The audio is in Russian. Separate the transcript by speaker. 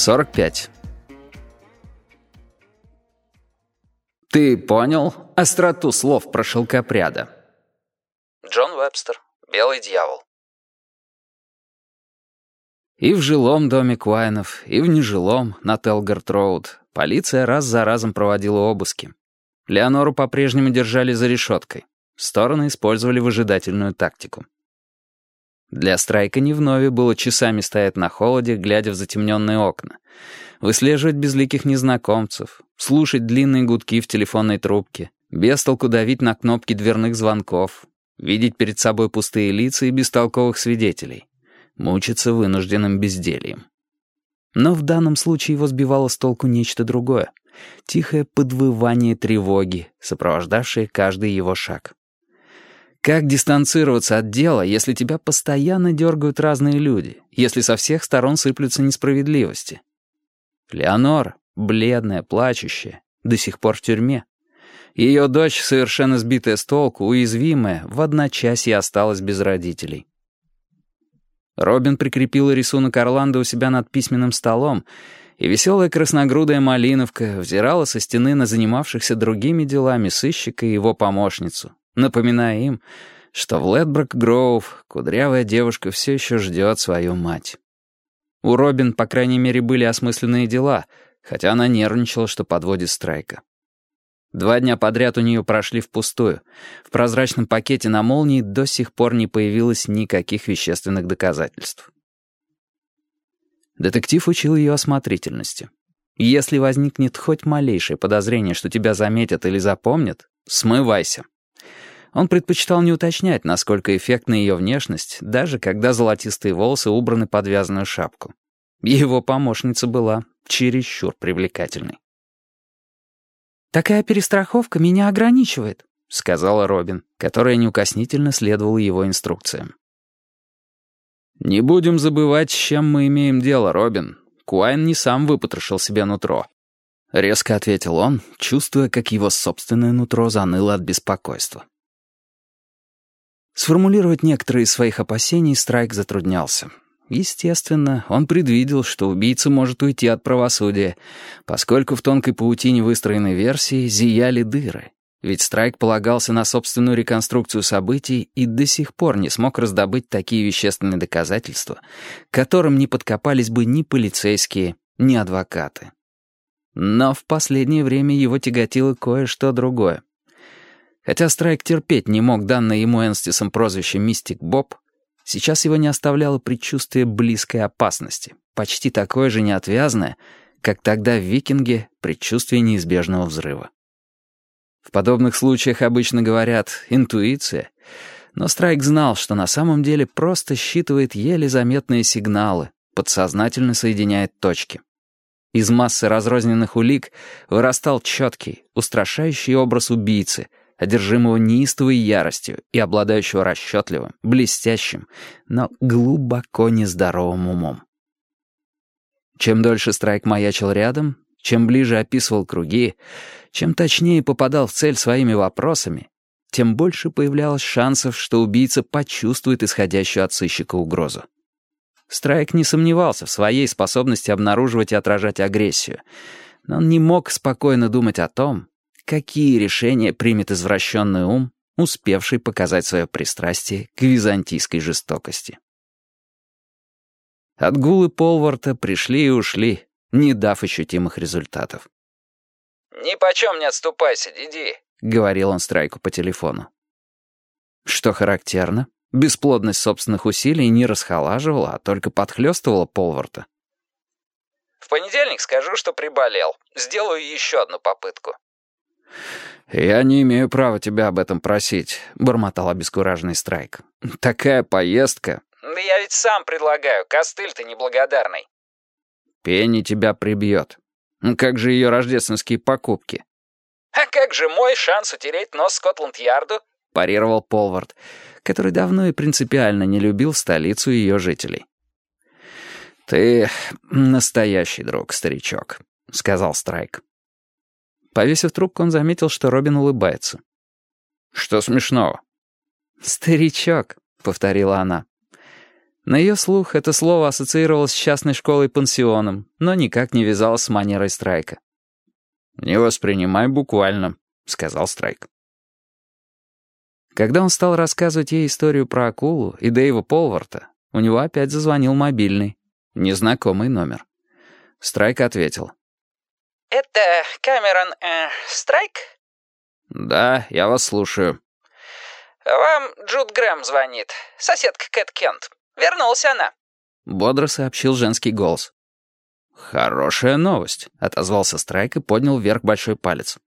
Speaker 1: 45. Ты понял остроту слов про шелкопряда?
Speaker 2: Джон Вебстер. Белый дьявол.
Speaker 1: И в жилом доме Куайнов, и в нежилом, на Талгарт-роуд, полиция раз за разом проводила обыски. Леонору по-прежнему держали за решеткой. Стороны использовали выжидательную тактику. Для Страйка не вновь было часами стоять на холоде, глядя в затемненные окна, выслеживать безликих незнакомцев, слушать длинные гудки в телефонной трубке, без толку давить на кнопки дверных звонков, видеть перед собой пустые лица и бестолковых свидетелей, мучиться вынужденным бездельем. Но в данном случае его сбивало с толку нечто другое — тихое подвывание тревоги, сопровождавшее каждый его шаг. Как дистанцироваться от дела, если тебя постоянно дергают разные люди, если со всех сторон сыплются несправедливости? Леонора, бледная, плачущая, до сих пор в тюрьме. Ее дочь, совершенно сбитая с толку, уязвимая, в одночасье осталась без родителей. Робин прикрепила рисунок Орландо у себя над письменным столом, и веселая красногрудая малиновка взирала со стены на занимавшихся другими делами сыщика и его помощницу, напоминая им, что в Ледброк-Гроув кудрявая девушка все еще ждет свою мать. У Робин, по крайней мере, были осмысленные дела, хотя она нервничала, что подводит страйка. Два дня подряд у нее прошли впустую. В прозрачном пакете на молнии до сих пор не появилось никаких вещественных доказательств. Детектив учил ее осмотрительности. Если возникнет хоть малейшее подозрение, что тебя заметят или запомнят, смывайся. Он предпочитал не уточнять, насколько эффектна ее внешность, даже когда золотистые волосы убраны под вязаную шапку. Его помощница была чересчур привлекательной.
Speaker 3: «Такая перестраховка меня ограничивает», — сказала Робин,
Speaker 1: которая неукоснительно следовала его инструкциям. «Не будем забывать, с чем мы имеем дело, Робин. Куайн не сам выпотрошил себе нутро». Резко ответил он, чувствуя, как его собственное нутро заныло от беспокойства. Сформулировать некоторые из своих опасений Страйк затруднялся. Естественно, он предвидел, что убийца может уйти от правосудия, поскольку в тонкой паутине выстроенной версии зияли дыры. Ведь Страйк полагался на собственную реконструкцию событий и до сих пор не смог раздобыть такие вещественные доказательства, которым не подкопались бы ни полицейские, ни адвокаты. Но в последнее время его тяготило кое-что другое. Хотя Страйк терпеть не мог данное ему Энстисом прозвище «Мистик Боб», сейчас его не оставляло предчувствие близкой опасности, почти такое же неотвязное, как тогда в «Викинге» предчувствие неизбежного взрыва. В подобных случаях обычно говорят «интуиция», но Страйк знал, что на самом деле просто считывает еле заметные сигналы, подсознательно соединяет точки. Из массы разрозненных улик вырастал четкий, устрашающий образ убийцы — одержимого неистовой яростью и обладающего расчетливым, блестящим, но глубоко нездоровым умом. Чем дольше Страйк маячил рядом, чем ближе описывал круги, чем точнее попадал в цель своими вопросами, тем больше появлялось шансов, что убийца почувствует исходящую от сыщика угрозу. Страйк не сомневался в своей способности обнаруживать и отражать агрессию, но он не мог спокойно думать о том, какие решения примет извращенный ум, успевший показать свое пристрастие к византийской жестокости. Отгулы Полварта пришли и ушли, не дав ощутимых результатов.
Speaker 2: «Ни почем не отступайся, Диди», — говорил он Страйку по телефону.
Speaker 1: Что характерно, бесплодность собственных усилий не расхолаживала, а только подхлёстывала Полварта.
Speaker 2: «В понедельник скажу, что приболел. Сделаю еще одну попытку».
Speaker 1: «Я не имею права тебя об этом просить», — бормотал обескураженный Страйк. «Такая поездка...»
Speaker 2: «Да я ведь сам предлагаю, костыль ты неблагодарный».
Speaker 1: «Пенни тебя прибьет. Как же ее рождественские покупки?»
Speaker 2: «А как же мой шанс утереть нос Скотланд-Ярду?»
Speaker 1: — парировал Полвард, который давно и принципиально не любил столицу ее жителей. «Ты настоящий друг, старичок», — сказал Страйк. Повесив трубку, он заметил, что Робин улыбается. «Что смешного?» «Старичок», — повторила она. На ее слух это слово ассоциировалось с частной школой-пансионом, но никак не вязалось с манерой Страйка. «Не воспринимай буквально», — сказал Страйк. Когда он стал рассказывать ей историю про акулу и Дэйва Полварта, у него опять зазвонил мобильный. Незнакомый номер. Страйк ответил.
Speaker 2: «Это Камерон э, Страйк?»
Speaker 1: «Да, я вас слушаю».
Speaker 2: «Вам Джуд Грэм звонит, соседка Кэт Кент. Вернулась она».
Speaker 1: Бодро сообщил женский голос. «Хорошая новость», — отозвался Страйк и поднял вверх большой палец.